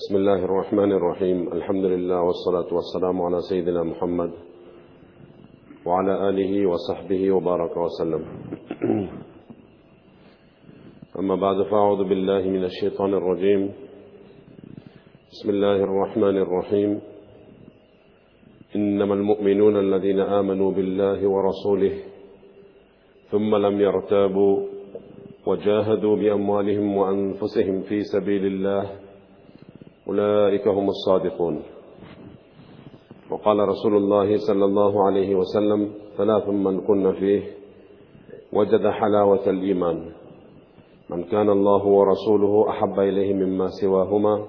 بسم الله الرحمن الرحيم. الحمد لله والصلاة والسلام على سيدنا محمد وعلى آله وصحبه وبارك وسلم. أما بعد فأعوذ بالله من الشيطان الرجيم. بسم الله الرحمن الرحيم. إنما المؤمنون الذين آمنوا بالله ورسوله ثم لم يرتابوا وجاهدوا بأموالهم وأنفسهم في سبيل الله أولئك هم الصادقون. وقال رسول الله صلى الله عليه وسلم ثلاث من كن فيه وجد حلاوة الإيمان. من كان الله ورسوله أحب إليه مما سواهما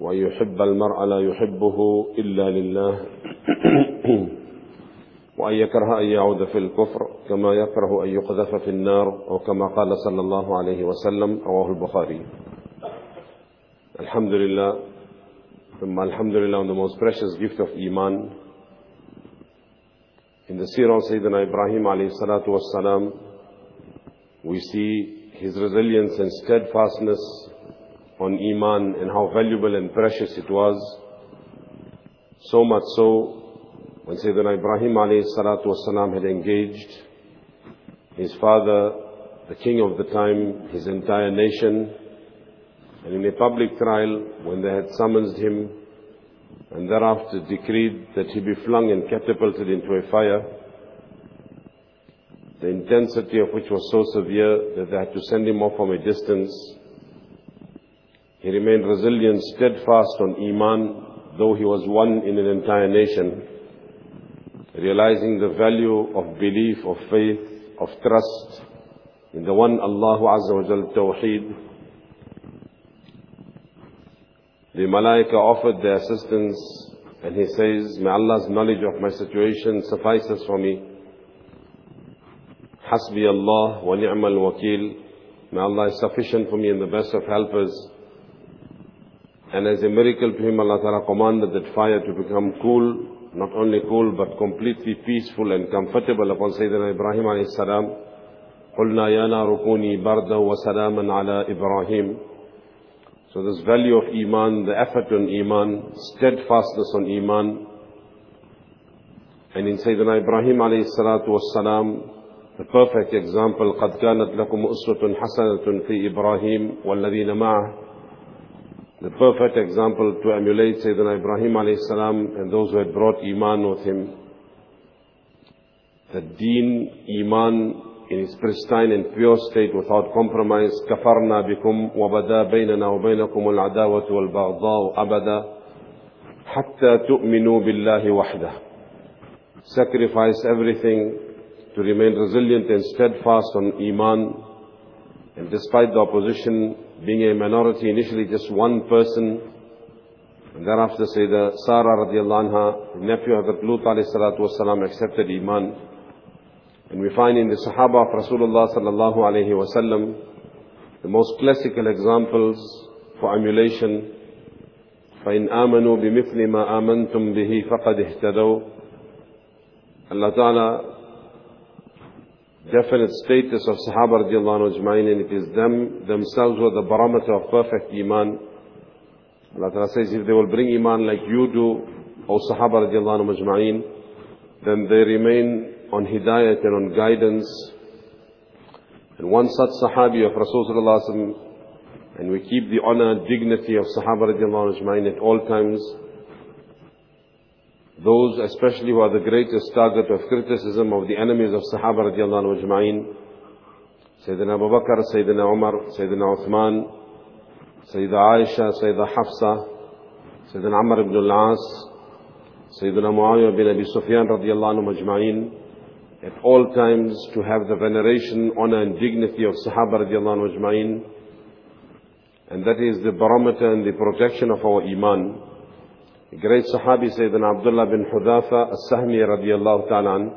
وأن يحب المرء لا يحبه إلا لله. وأن يكره أن يعود في الكفر كما يكره أن يقذف في النار أو كما قال صلى الله عليه وسلم رواه البخاري. Alhamdulillah, Alhamdulillah on the most precious gift of Iman. In the seerah of Sayyidina Ibrahim alayhi salatu wassalam, we see his resilience and steadfastness on Iman and how valuable and precious it was. So much so, when Sayyidina Ibrahim alayhi salatu wassalam had engaged his father, the king of the time, his entire nation, and in a public trial, when they had summoned him and thereafter decreed that he be flung and catapulted into a fire, the intensity of which was so severe that they had to send him off from a distance, he remained resilient, steadfast on Iman, though he was one in an entire nation, realizing the value of belief, of faith, of trust in the one Allah Azza wa Jal Tawheed, the Malaika offered their assistance and he says, May Allah's knowledge of my situation suffices for me. Hasbi Allah wa ni'mal wakil. May Allah is sufficient for me and the best of helpers. And as a miracle to him, Allah Ta'ala commanded that fire to become cool, not only cool, but completely peaceful and comfortable upon Sayyidina Ibrahim alayhi salam. قلنا يا نار كوني بردا وسلاما على إبراهيم so this value of Iman, the effort on Iman, steadfastness on Iman. And in Sayyidina Ibrahim alayhi salatu wassalam, the perfect example, قَدْ كَانَتْ لَكُمْ أُسْوَةٌ حَسَنَةٌ فِي إِبْرَاهِيمَ وَالَّذِينَ مَعَهُ The perfect example to emulate Sayyidina Ibrahim alayhi salam and those who had brought Iman with him. The deen, Iman, in its pristine and pure state without compromise كفرنا بكم وبدا بيننا وبينكم العداوة والبغضاء أبدا حتى تؤمنوا بالله وحده sacrifice everything to remain resilient and steadfast on Iman and despite the opposition being a minority initially just one person and thereafter say the Sarah radiallahu anha the nephew of Lut alayhi salatu wasalam accepted Iman and we find in the Sahaba of Rasulullah sallallahu alayhi wasallam the most classical examples for emulation. فَإِنْ آمَنُوا بِمِثْلِ مَا آمَنْتُمْ بِهِ فَقَدْ اهْتَدَوْا Allah Ta'ala definite status of Sahaba radiallahu anhu and it is them themselves who are the barometer of perfect Iman. Allah Ta'ala says if they will bring Iman like you do, O Sahaba radiallahu anhu then they remain on hidayat and on guidance. And one such sahabi of Rasulullah and we keep the honor, and dignity of Sahaba radiallahu anhu at all times. Those especially who are the greatest target of criticism of the enemies of Sahaba radiallahu anhu Sayyidina Abu Bakr, Sayyidina Umar, Sayyidina Uthman, Sayyidina Aisha, Sayyidina Hafsa, Sayyidina Amr ibn al-As, Sayyidina Muawiyah bin Abi Sufyan radiallahu anhu majma'in, at all times to have the veneration, honor and dignity of Sahaba radiallahu anhu And that is the barometer and the protection of our Iman. The great Sahabi Sayyidina Abdullah bin Hudafa as-Sahmi radiallahu ta'ala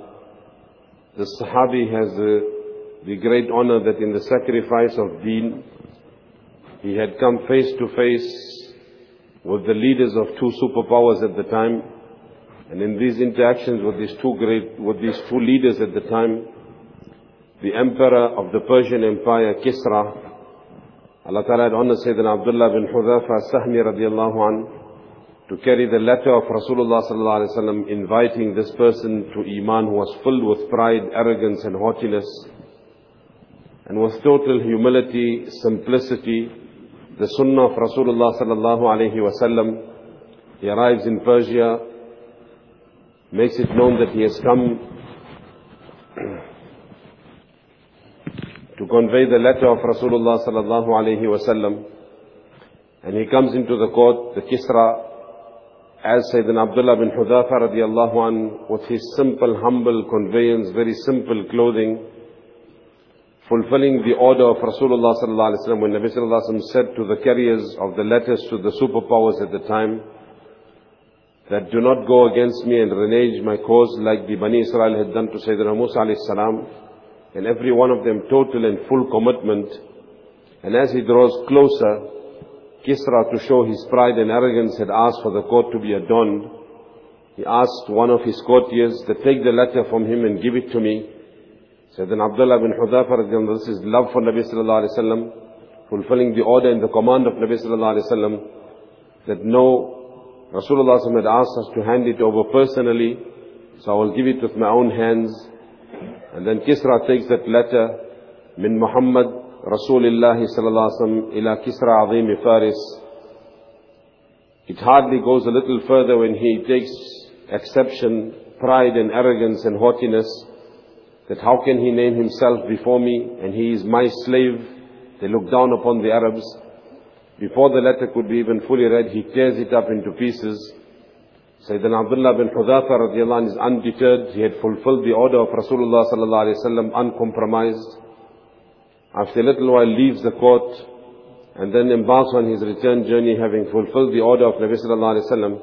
The Sahabi has the, the great honor that in the sacrifice of deen, he had come face to face with the leaders of two superpowers at the time, and in these interactions with these two great, with these two leaders at the time, the emperor of the Persian Empire, Kisra, Allah Ta'ala had honored Sayyidina Abdullah bin Hudhafa Sahmi radiallahu an to carry the letter of Rasulullah sallallahu alaihi wasallam inviting this person to Iman who was filled with pride, arrogance and haughtiness and with total humility, simplicity, the sunnah of Rasulullah sallallahu alaihi wasallam. He arrives in Persia, makes it known that he has come to convey the letter of Rasulullah sallallahu alaihi wasallam. And he comes into the court, the Kisra, as Sayyidina Abdullah bin Hudhafa radiallahu an, with his simple, humble conveyance, very simple clothing, fulfilling the order of Rasulullah sallallahu alaihi wasallam when Nabi sallallahu alaihi wasallam said to the carriers of the letters to the superpowers at the time, that do not go against me and renege my cause like the Bani Israel had done to Sayyidina Musa alayhi salam, and every one of them total and full commitment. And as he draws closer, Kisra, to show his pride and arrogance, had asked for the court to be adorned. He asked one of his courtiers to take the letter from him and give it to me. Sayyidina Abdullah bin Hudhafa, this is love for Nabi sallallahu alayhi wasallam, fulfilling the order and the command of Nabi sallallahu alayhi wasallam, that no, Rasulullah had asked us to hand it over personally, so I will give it with my own hands. And then Kisra takes that letter, min Muhammad Rasulullah sallallahu alaihi wasallam ila Kisra Azim Faris. It hardly goes a little further when he takes exception, pride and arrogance and haughtiness, that how can he name himself before me and he is my slave. They look down upon the Arabs. Before the letter could be even fully read, he tears it up into pieces. Sayyidina Abdullah bin Hudhafa radiallahu anh is undeterred. He had fulfilled the order of Rasulullah sallallahu alayhi wasallam uncompromised. After a little while leaves the court and then embarks on his return journey having fulfilled the order of Nabi sallallahu alayhi wasallam.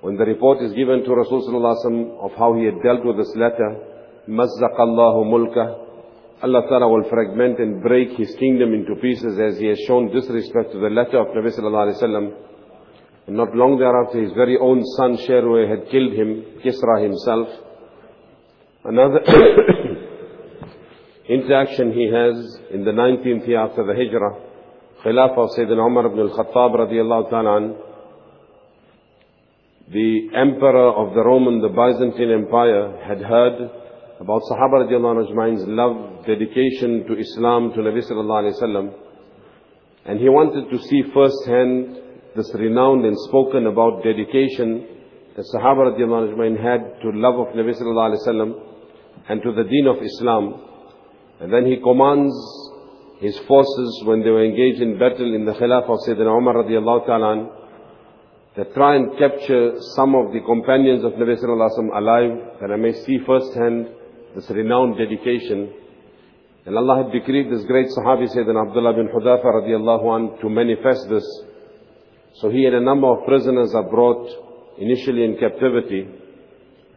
When the report is given to Rasulullah sallallahu of how he had dealt with this letter, مَزَّقَ اللَّهُ مُلْكَهُ Allah Ta'ala will fragment and break His kingdom into pieces as He has shown disrespect to the letter of Nabi Sallallahu Alaihi Wasallam. And not long thereafter, his very own son Sherwe had killed him, Kisra himself. Another interaction he has in the 19th year after the Hijrah, Khilafah of Sayyidina Umar ibn al-Khattab radiallahu ta'ala the emperor of the Roman, the Byzantine Empire, had heard about Sahaba radiallahu anhu's love, dedication to Islam, to Nabi sallallahu alayhi wasallam. And he wanted to see firsthand this renowned and spoken about dedication that Sahaba radiallahu anhu had to love of Nabi sallallahu alayhi wasallam and to the deen of Islam. And then he commands his forces when they were engaged in battle in the Khilafah of Sayyidina Umar radiallahu ta'ala that try and capture some of the companions of Nabi sallallahu alayhi wa alive that I may see firsthand this renowned dedication. And Allah had decreed this great Sahabi Sayyidina Abdullah bin Hudhafa radiallahu an to manifest this. So he and a number of prisoners are brought initially in captivity.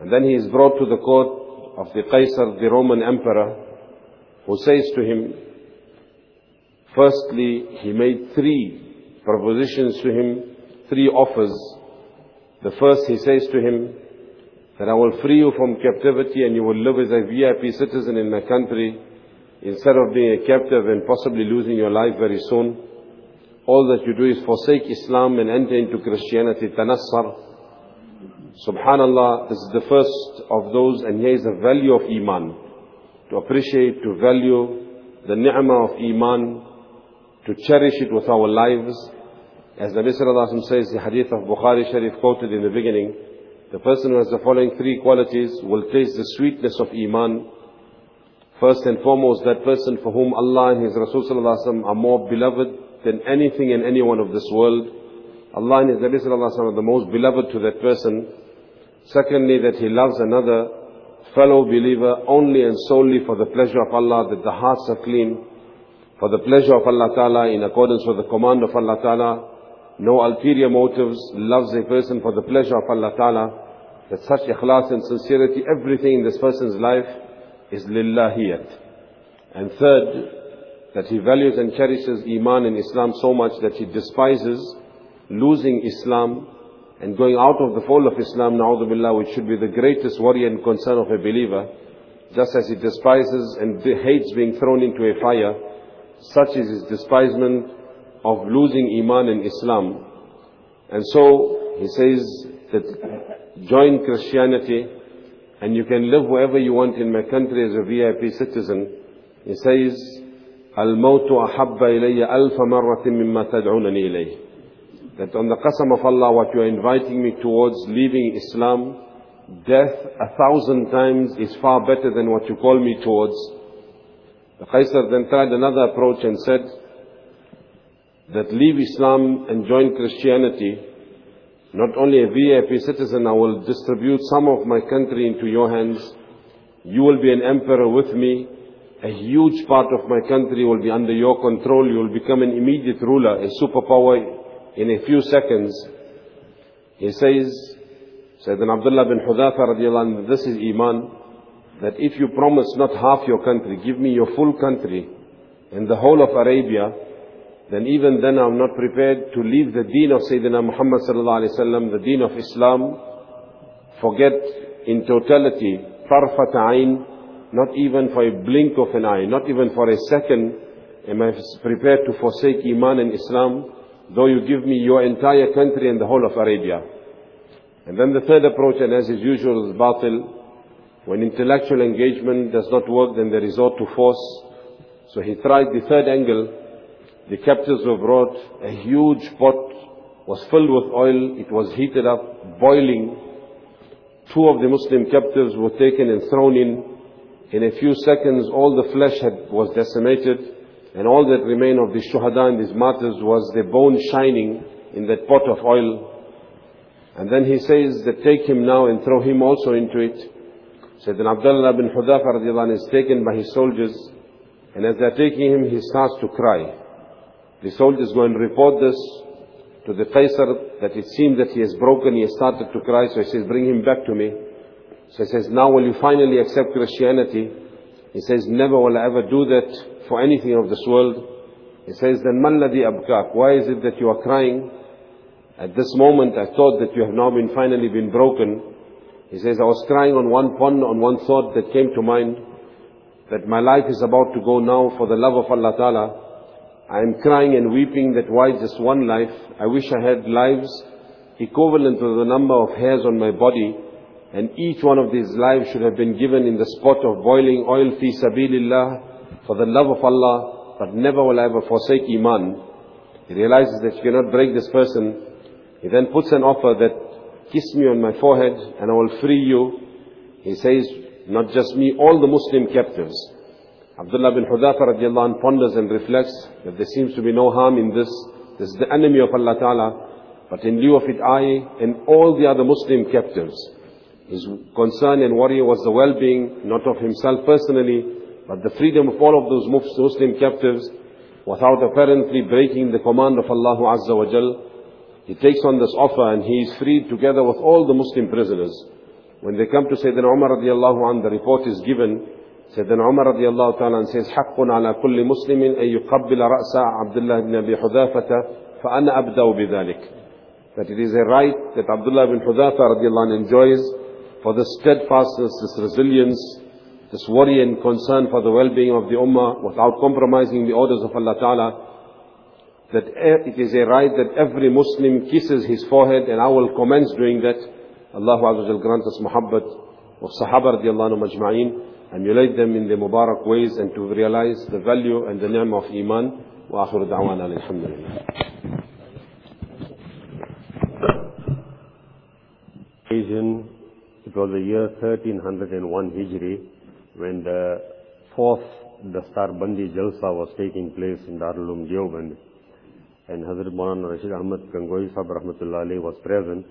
And then he is brought to the court of the Qaisar, the Roman emperor, who says to him, firstly, he made three propositions to him, three offers. The first he says to him, that I will free you from captivity and you will live as a VIP citizen in my country instead of being a captive and possibly losing your life very soon. All that you do is forsake Islam and enter into Christianity, tanassar. Subhanallah, this is the first of those and here is the value of Iman. To appreciate, to value the ni'mah of Iman, to cherish it with our lives. As Nabi Sallallahu Alaihi Wasallam says, the hadith of Bukhari Sharif quoted in the beginning, the person who has the following three qualities will taste the sweetness of Iman. First and foremost, that person for whom Allah and His Rasul are more beloved than anything and anyone of this world. Allah and His Nabi are the most beloved to that person. Secondly, that he loves another fellow believer only and solely for the pleasure of Allah, that the hearts are clean, for the pleasure of Allah Ta'ala in accordance with the command of Allah Ta'ala, no ulterior motives, loves a person for the pleasure of Allah Ta'ala, that such ikhlas and sincerity, everything in this person's life is lillahiyat. And third, that he values and cherishes Iman and Islam so much that he despises losing Islam and going out of the fold of Islam, na'udhu billah, which should be the greatest worry and concern of a believer, just as he despises and hates being thrown into a fire, Such is his despisement of losing Iman and Islam. And so, he says that join Christianity and you can live wherever you want in my country as a VIP citizen. He says, الموت أحب إلي ألف مرة مما تدعونني إليه. That on the qasam of Allah, what you are inviting me towards, leaving Islam, death a thousand times is far better than what you call me towards. The Qaisar then tried another approach and said that leave Islam and join Christianity. not only a VIP citizen, I will distribute some of my country into your hands. You will be an emperor with me. A huge part of my country will be under your control. You will become an immediate ruler, a superpower in a few seconds. He says, Sayyidina Abdullah bin Hudhafa radiallahu anhu, this is Iman, that if you promise not half your country, give me your full country and the whole of Arabia, then even then I'm not prepared to leave the deen of Sayyidina Muhammad sallallahu alayhi wasallam, the deen of Islam, forget in totality, tarfat ayn, not even for a blink of an eye, not even for a second, am I prepared to forsake Iman and Islam, though you give me your entire country and the whole of Arabia. And then the third approach, and as is usual, is batil. When intellectual engagement does not work, then they resort to force. So he tried the third angle. The captives were brought. A huge pot was filled with oil. It was heated up, boiling. Two of the Muslim captives were taken and thrown in. In a few seconds, all the flesh had, was decimated. And all that remained of the shuhada and these martyrs was the bone shining in that pot of oil. And then he says that take him now and throw him also into it. Sayyidina Abdullah bin radiallahu is taken by his soldiers. And as they're taking him, he starts to cry. The soldiers go and report this to the Qaisar that it seems that he has broken, he has started to cry. So he says, bring him back to me. So he says, now will you finally accept Christianity? He says, never will I ever do that for anything of this world. He says, then man ladhi abkak? Why is it that you are crying? At this moment, I thought that you have now been finally been broken. He says, I was crying on one pond, on one thought that came to mind, that my life is about to go now for the love of Allah Ta'ala. I am crying and weeping that why just one life? I wish I had lives equivalent to the number of hairs on my body, and each one of these lives should have been given in the spot of boiling oil fi sabilillah for the love of Allah, but never will I ever forsake Iman. He realizes that you cannot break this person he then puts an offer that, kiss me on my forehead and I will free you. He says, not just me, all the Muslim captives. Abdullah bin Hudhafa radiallahu anh ponders and reflects that there seems to be no harm in this. This is the enemy of Allah Ta'ala. But in lieu of it, I and all the other Muslim captives. His concern and worry was the well-being, not of himself personally, but the freedom of all of those Muslim captives, without apparently breaking the command of Allah Azza wa Jal. He takes on this offer and he is freed together with all the Muslim prisoners. When they come to Sayyidina Umar radiallahu anh, the report is given. Sayyidina Umar radiallahu ta'ala says, حق على كل مسلم أن يقبل رأس عبد الله بن أبي حذافة فأنا أبدأ بذلك. That it is a right that Abdullah bin Hudhafa radiallahu anh enjoys for the steadfastness, this resilience, this worry and concern for the well-being of the Ummah without compromising the orders of Allah Ta'ala that it is a right that every Muslim kisses his forehead and I will commence doing that. Allah Azza wa grant us muhabbat of Sahaba radiallahu anhu majma'een, emulate them in the Mubarak ways and to realize the value and the name of Iman. وآخر دعوانا الحمد لله. Occasion, it was the year 1301 Hijri when the fourth Dastar Bandi Jalsa was taking place in Darul Uloom Deoband and Hazrat Maulana Rashid Ahmad Gangoi Sahib Rahmatullah was present.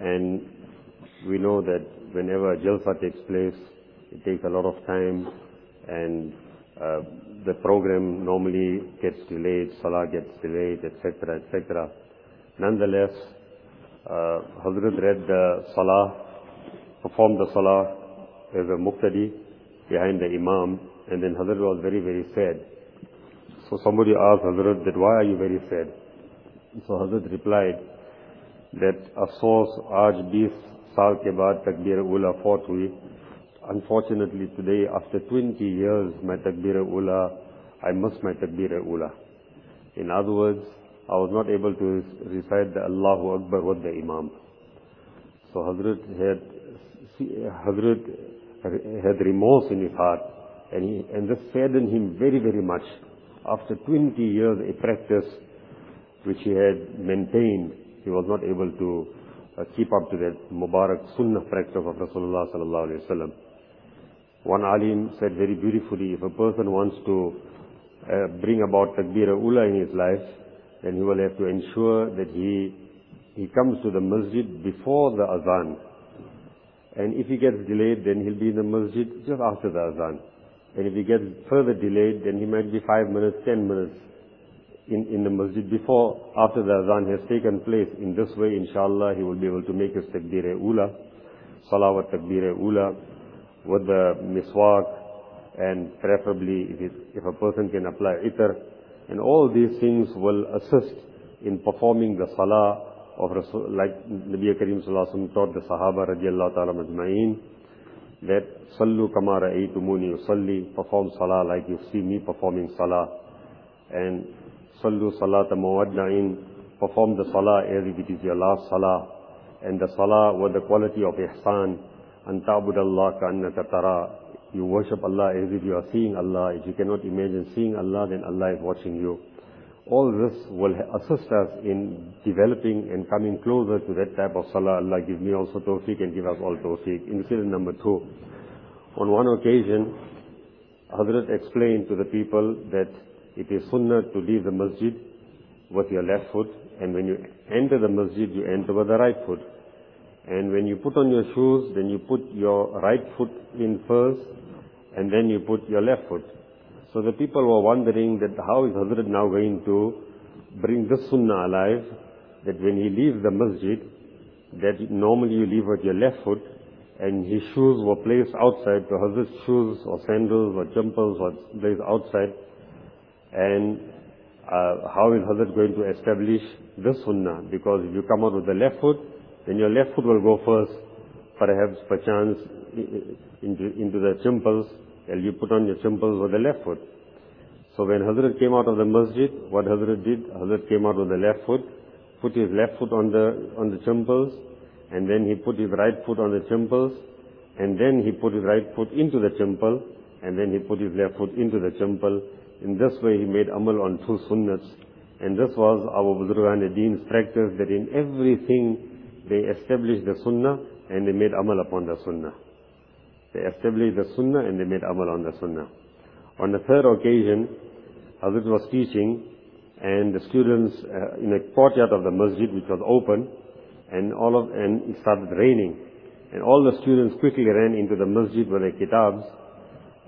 And we know that whenever Jalsa takes place, it takes a lot of time and uh, the program normally gets delayed, Salah gets delayed, etc., etc. Nonetheless, uh, Hazrat read the Salah, performed the Salah as a muqtadi behind the Imam, and then Hazrat was very, very sad so somebody asked Hazrat that why are you very sad? So Hazrat replied that source आज 20 साल के बाद तकबीर ula fought hui. Unfortunately today after 20 years my takbir ula I missed my takbir ula. In other words, I was not able to recite the Allahu Akbar with the Imam. So Hazrat had, Hazrat had remorse in his heart and, he, and this saddened him very, very much. After 20 years a practice which he had maintained, he was not able to uh, keep up to that Mubarak Sunnah practice of Rasulullah sallallahu. One alim said very beautifully, if a person wants to uh, bring about takbir ula in his life, then he will have to ensure that he he comes to the masjid before the azan. And if he gets delayed, then he'll be in the masjid just after the azan. And if he gets further delayed, then he might be five minutes, ten minutes in, in the masjid before, after the azan has taken place. In this way, inshallah, he will be able to make his takbir ula, salawat takbir ula, with the miswak, and preferably if, it, if a person can apply itar. And all these things will assist in performing the salah of Rasul, like Nabi Karim Sallallahu taught the Sahaba radiallahu ta'ala majma'een, that Sallu kama ra'aytumuni usalli, perform salah like you see me performing salah. And Sallu salata mawadda'in, perform the salah as if it is your last salah. And the salah with the quality of ihsan, an ta'budallah ka'annaka tara, you worship Allah as if you are seeing Allah. If you cannot imagine seeing Allah, then Allah is watching you. All this will assist us in developing and coming closer to that type of salah. Allah give me also tawfiq and give us all tawfiq. Incident number two. On one occasion, Hazrat explained to the people that it is sunnah to leave the masjid with your left foot and when you enter the masjid, you enter with the right foot. And when you put on your shoes, then you put your right foot in first and then you put your left foot. So the people were wondering that how is Hazrat now going to bring this sunnah alive, that when he leaves the masjid, that normally you leave with your left foot, and his shoes were placed outside, so Hazrat's shoes or sandals or jumpers were placed outside, and uh, how is Hazrat going to establish this sunnah? Because if you come out with the left foot, then your left foot will go first, perhaps perchance into, into the chimples, and you put on your chimples with the left foot. So when Hazrat came out of the masjid, what Hazrat did, Hazrat came out with the left foot, put his left foot on the, on the chimples, and then he put his right foot on the chimples, and then he put his right foot into the chimple, and then he put his left foot into the chimple. In this way he made amal on two sunnats. And this was our Buzurgan Deen's practice that in everything they established the sunnah and they made amal upon the sunnah. They established the sunnah and they made amal on the sunnah. On the third occasion, Hazrat was teaching and the students uh, in a courtyard of the masjid which was open and all of and it started raining and all the students quickly ran into the masjid with their kitabs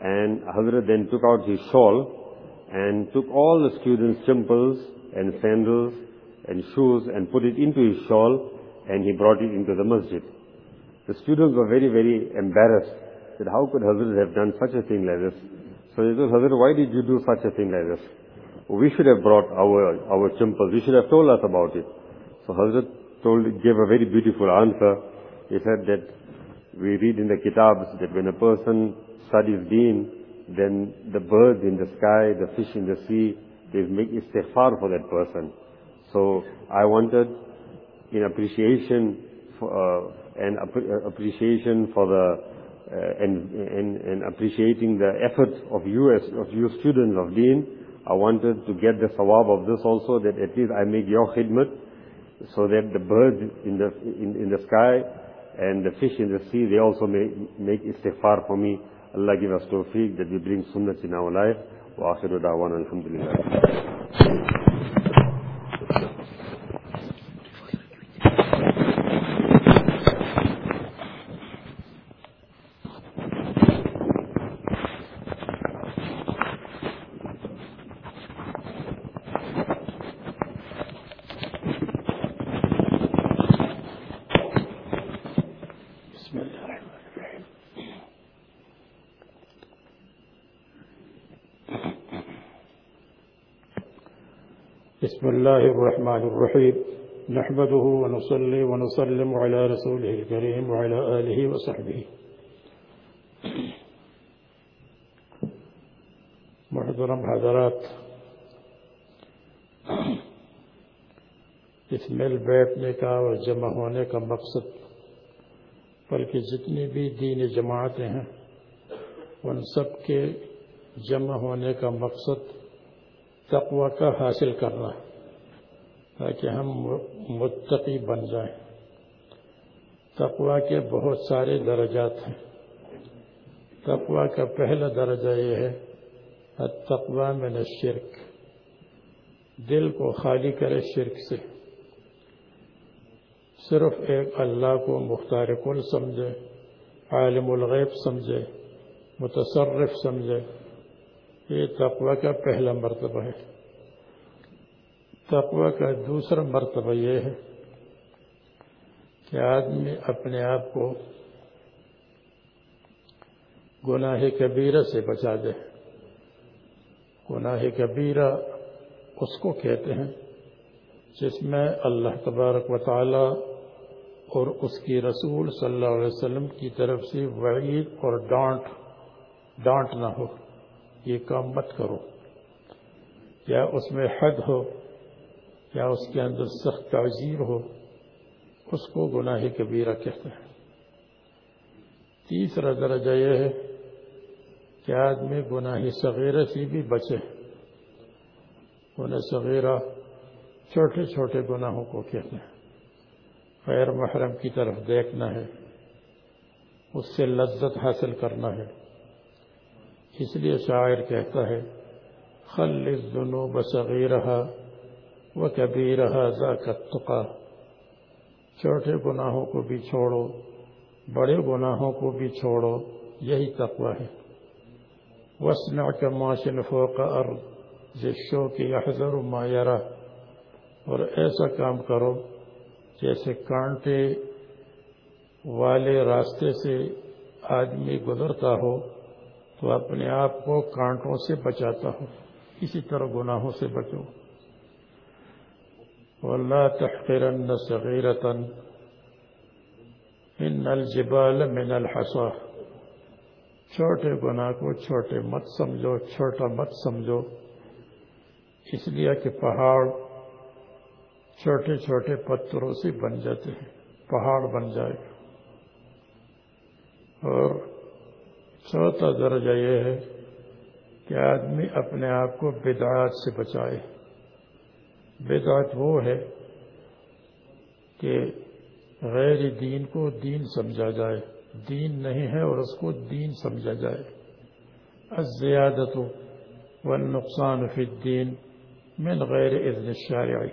and Hazrat then took out his shawl and took all the students' chimples and sandals and shoes and put it into his shawl and he brought it into the masjid. The students were very, very embarrassed that how could Hazrat have done such a thing like this? So he said, Hazrat, why did you do such a thing like this? We should have brought our, our chimples. You should have told us about it. So Hazrat told, gave a very beautiful answer. He said that we read in the kitabs that when a person studies deen, then the birds in the sky, the fish in the sea, they make istighfar for that person. So I wanted, in appreciation for, uh, and appreciation for the uh, and, appreciating the effort of you as of you students of Deen, I wanted to get the sawab of this also that at least I make your khidmat so that the birds in the in, in the sky and the fish in the sea they also make make istighfar for me. Allah give us tawfiq that we bring sunnahs in our life. Akhiru da'wana alhamdulillah. بسم الله الرحمن الرحيم. نحمده ونصلي ونسلم على رسوله الكريم وعلى آله وصحبه. محترم حضرات، اس میل بیٹھنے کا اور جمع ہونے کا مقصد بلکہ جتنی بھی دین جماعتیں ہیں، ان سب کے جمع ہونے کا مقصد تقوی کا حاصل کرنا ہے۔ تاکہ ہم متقی بن جائیں۔ تقوی کے بہت سارے درجات ہیں۔ تقوی کا پہلا درجہ یہ ہے تقوا میں الشرک۔ شرک دل کو خالی کرے شرک سے۔ صرف ایک اللہ کو مختار کل سمجھے، عالم الغیب سمجھے، متصرف سمجھے۔ یہ تقوی کا پہلا مرتبہ ہے۔ تقوی کا دوسرا مرتبہ یہ ہے کہ آدمی اپنے آپ کو گناہ کبیرہ سے بچا دے۔ گناہ کبیرہ اس کو کہتے ہیں جس میں اللہ تبارک و تعالی اور اس کی رسول صلی اللہ علیہ وسلم کی طرف سے وعید اور ڈانٹ ڈانٹ نہ ہو، یہ کام مت کرو۔ یا اس میں حد ہو یا اس کے اندر سخت تعزیر ہو، اس کو گناہ کبیرہ کہتے ہیں۔ تیسرا درجہ یہ ہے کہ آدمی گناہ صغیرہ سے بھی بچے۔ گناہ صغیرہ چھوٹے چھوٹے گناہوں کو کہتے ہیں۔ غیر محرم کی طرف دیکھنا ہے، اس سے لذت حاصل کرنا ہے۔ اس لیے شاعر کہتا ہے، خل الذنوب صغیرہ وہ کبھی التُقَى چھوٹے گناہوں کو بھی چھوڑو، بڑے گناہوں کو بھی چھوڑو، یہی تقوی ہے۔ وسنا کا معاشن فوق ارض كِي کی مَا يَرَى اور ایسا کام کرو جیسے کانٹے والے راستے سے آدمی گزرتا ہو تو اپنے آپ کو کانٹوں سے بچاتا ہو، اسی طرح گناہوں سے بچو۔ ولا تحقرن صغيرة. ان الجبال من الحصى. چھوٹے گناہ کو چھوٹے مت سمجھو، چھوٹا مت سمجھو. اس لیے کہ پہاڑ چھوٹے چھوٹے پتھروں سے بن جاتے ہیں، پہاڑ بن جائے گا۔ اور چوتھا درجہ یہ ہے کہ آدمی اپنے آپ کو بدعات سے بچائے۔ بیکات وہ ہے کہ غیر دین کو دین سمجھا جائے۔ دین نہیں ہے اور اس کو دین سمجھا جائے۔ الزیادت والنقصان فی الدین من غیر اذن الشارعی۔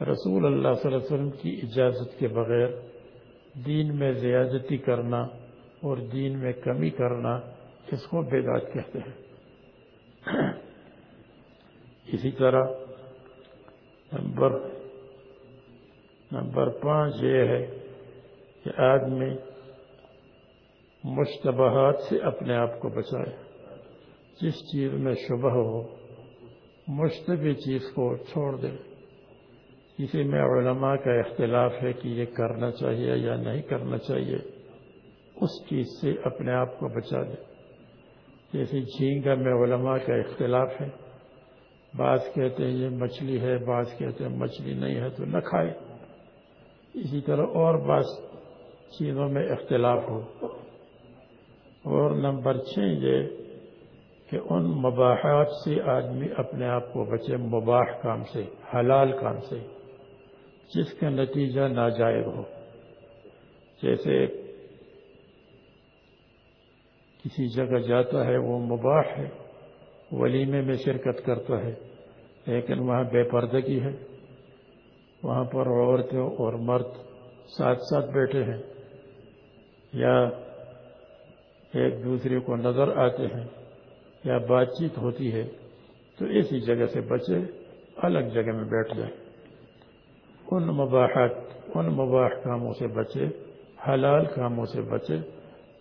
رسول اللہ صلی اللہ علیہ وسلم کی اجازت کے بغیر دین میں زیادتی کرنا اور دین میں کمی کرنا اس کو بیداد کہتے ہیں۔ اسی طرح نمبر نمبر پانچ یہ ہے کہ آدمی مشتبہات سے اپنے آپ کو بچائے۔ جس چیز میں شبہ ہو، مشتبہ چیز کو چھوڑ دے۔ اسی میں علماء کا اختلاف ہے کہ یہ کرنا چاہیے یا نہیں کرنا چاہیے۔ اس چیز سے اپنے آپ کو بچا دے۔ جیسے جھینگا میں علماء کا اختلاف ہے۔ بعض کہتے ہیں یہ مچھلی ہے، بعض کہتے ہیں مچھلی نہیں ہے، تو نہ کھائے۔ اسی طرح اور بعض چیزوں میں اختلاف ہو۔ اور نمبر چھ یہ کہ ان مباحات سے آدمی اپنے آپ کو بچے مباح کام سے، حلال کام سے، جس کا نتیجہ ناجائز ہو۔ جیسے کسی جگہ جاتا ہے، وہ مباح ہے۔ ولیمے میں شرکت کرتا ہے۔ لیکن وہاں بے پردگی ہے۔ وہاں پر عورتیں اور مرد ساتھ ساتھ بیٹھے ہیں۔ یا ایک دوسرے کو نظر آتے ہیں۔ یا بات چیت ہوتی ہے۔ تو اسی جگہ سے بچے الگ جگہ میں بیٹھ جائیں۔ ان مباحت ان مباح کاموں سے بچے، حلال کاموں سے بچے۔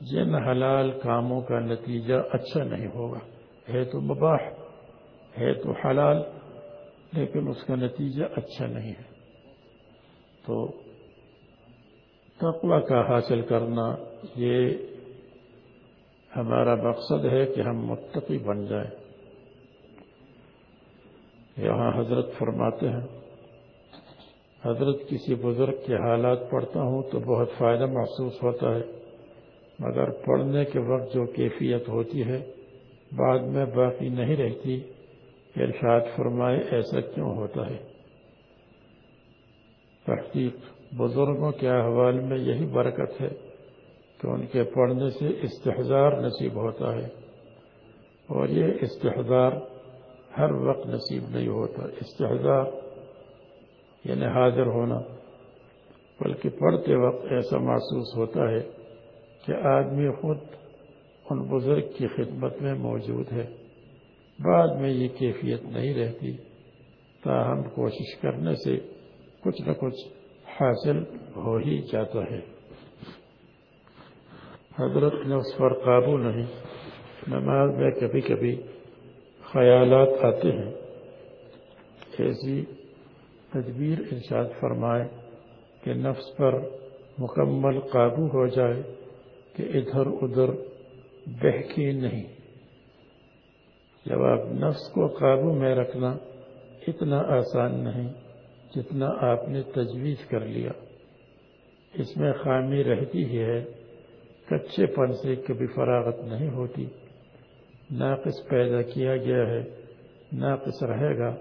جن حلال کاموں کا نتیجہ اچھا نہیں ہوگا۔ ہے تو مباح، ہے تو حلال، لیکن اس کا نتیجہ اچھا نہیں ہے۔ تو تقوی کا حاصل کرنا یہ ہمارا مقصد ہے کہ ہم متقی بن جائیں۔ یہاں حضرت فرماتے ہیں، حضرت کسی بزرگ کے حالات پڑھتا ہوں تو بہت فائدہ محسوس ہوتا ہے، مگر پڑھنے کے وقت جو کیفیت ہوتی ہے بعد میں باقی نہیں رہتی کہ ارشاد فرمائے ایسا کیوں ہوتا ہے؟ تحقیق بزرگوں کے احوال میں یہی برکت ہے کہ ان کے پڑھنے سے استحضار نصیب ہوتا ہے اور یہ استحضار ہر وقت نصیب نہیں ہوتا۔ استحضار یعنی حاضر ہونا، بلکہ پڑھتے وقت ایسا محسوس ہوتا ہے کہ آدمی خود ان بزرگ کی خدمت میں موجود ہے۔ بعد میں یہ کیفیت نہیں رہتی۔ تاہم کوشش کرنے سے کچھ نہ کچھ حاصل ہو ہی جاتا ہے۔ حضرت نے اس پر قابو نہیں۔ نماز میں کبھی کبھی خیالات آتے ہیں۔ ایسی تدبیر انشاءت فرمائے کہ نفس پر مکمل قابو ہو جائے کہ ادھر ادھر بہکی نہیں۔ جب آپ نفس کو قابو میں رکھنا اتنا آسان نہیں جتنا آپ نے تجویز کر لیا۔ اس میں خامی رہتی ہی ہے۔ کچے پن سے کبھی فراغت نہیں ہوتی۔ ناقص پیدا کیا گیا ہے، ناقص رہے گا۔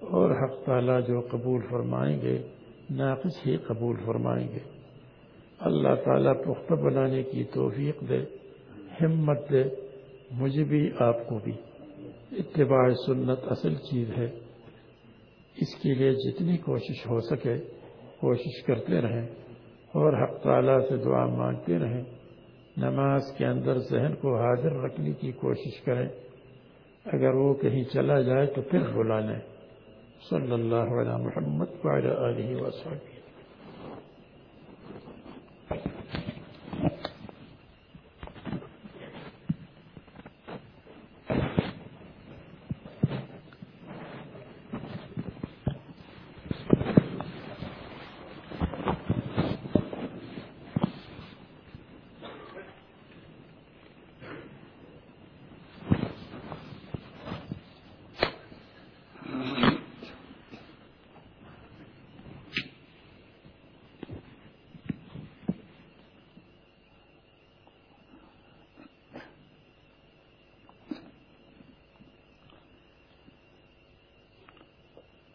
اور حق تعالیٰ جو قبول فرمائیں گے، ناقص ہی قبول فرمائیں گے۔ اللہ تعالیٰ پختہ بنانے کی توفیق دے۔ ہمت دے مجھے بھی، آپ کو بھی۔ اتباع سنت اصل چیز ہے۔ اس کے لیے جتنی کوشش ہو سکے، کوشش کرتے رہیں اور حق تعالیٰ سے دعا مانگتے رہیں۔ نماز کے اندر ذہن کو حاضر رکھنے کی کوشش کریں۔ اگر وہ کہیں چلا جائے تو پھر بلا لیں۔ صلی اللہ علیہ محمد وعلی آلہ وسلم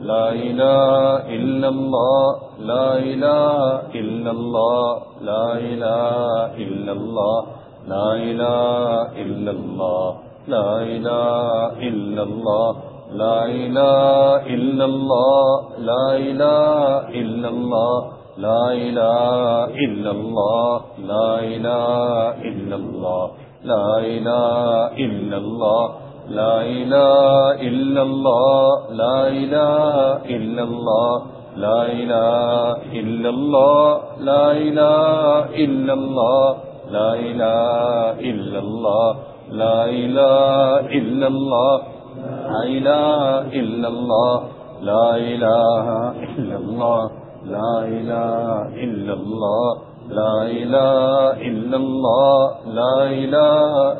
لا إله إلا الله لا إله إلا الله لا إله إلا الله لا إله إلا الله لا إله إلا الله لا إله إلا الله لا إله إلا الله لا إله إلا الله لا إله إلا الله لا إله إلا الله لا الہ الا اللہ لا الہ الا اللہ لا الہ الا اللہ لا الہ الا اللہ لا الہ الا اللہ لا الہ الا اللہ لا الہ الا اللہ لا الہ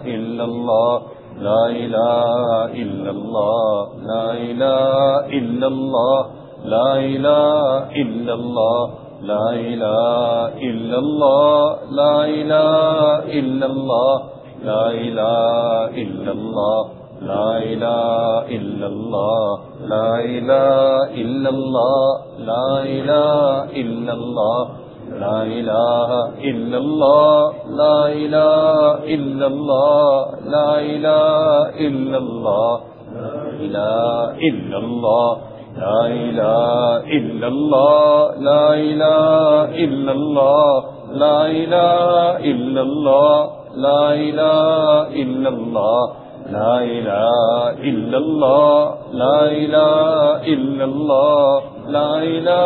الا اللہ لا إله إلا الله، لا إله إلا الله، لا إله إلا الله، لا إله إلا الله، لا إله إلا الله، لا إله إلا الله، لا إله إلا الله، لا إله إلا الله، لا إله إلا الله. لا الہ الا اللہ لا الہ الا اللہ لا الہ الا اللہ لا الہ الا اللہ لا الہ الا اللہ لا الہ الا اللہ لا الہ الا اللہ لا الہ الا اللہ لا الہ الا اللہ لا الہ الا اللہ لا الہ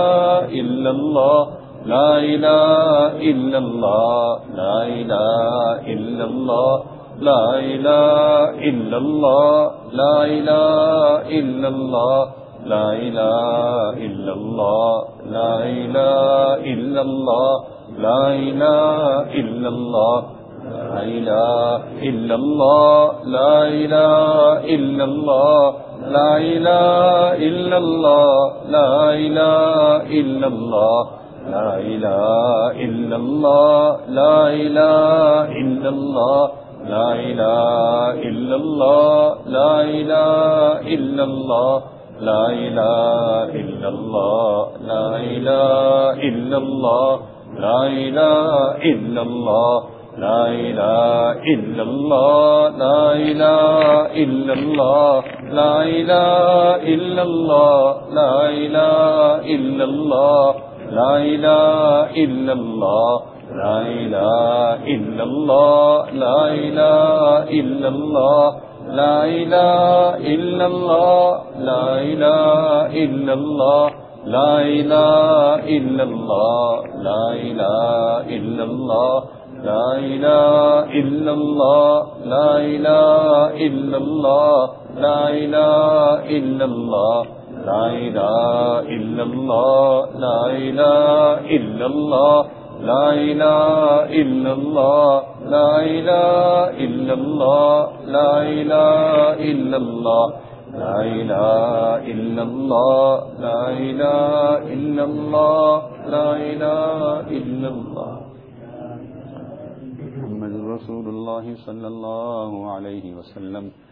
الا اللہ لا الہ الا اللہ لا الہ الا اللہ لا الہ الا اللہ لا الہ الا اللہ لا الہ الا اللہ لا الہ الا اللہ لا الہ الا اللہ لا الہ الا اللہ لا الہ الا اللہ لا الہ الا اللہ لا الہ الا اللہ لا الہ الا اللہ لا الہ الا اللہ لا الہ الا لا الہ الا اللہ لا الہ الا اللہ لا الہ الا اللہ لا الہ الا اللہ لا الہ الا اللہ لا الہ الا اللہ لا الہ الا اللہ لا الہ الا اللہ لا الہ الا اللہ لا الہ الا اللہ لا إله إلا الله، لا إله إلا الله، لا إله إلا الله، لا إله إلا الله، لا إله إلا الله، لا إله إلا الله، لا إله إلا الله، لا إله إلا الله. محمد رسول الله صلى الله عليه وسلم.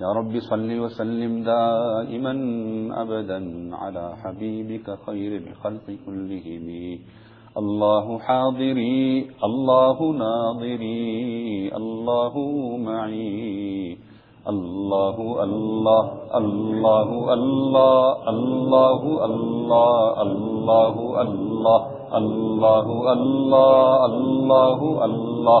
يا رب صل وسلم دائما أبدا على حبيبك خير الخلق كلهم الله حاضري الله ناظري الله معي الله الله الله الله الله الله الله الله الله الله الله الله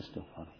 استغفار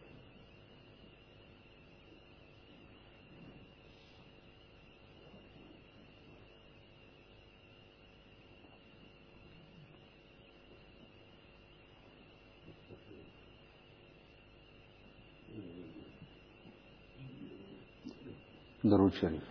доручили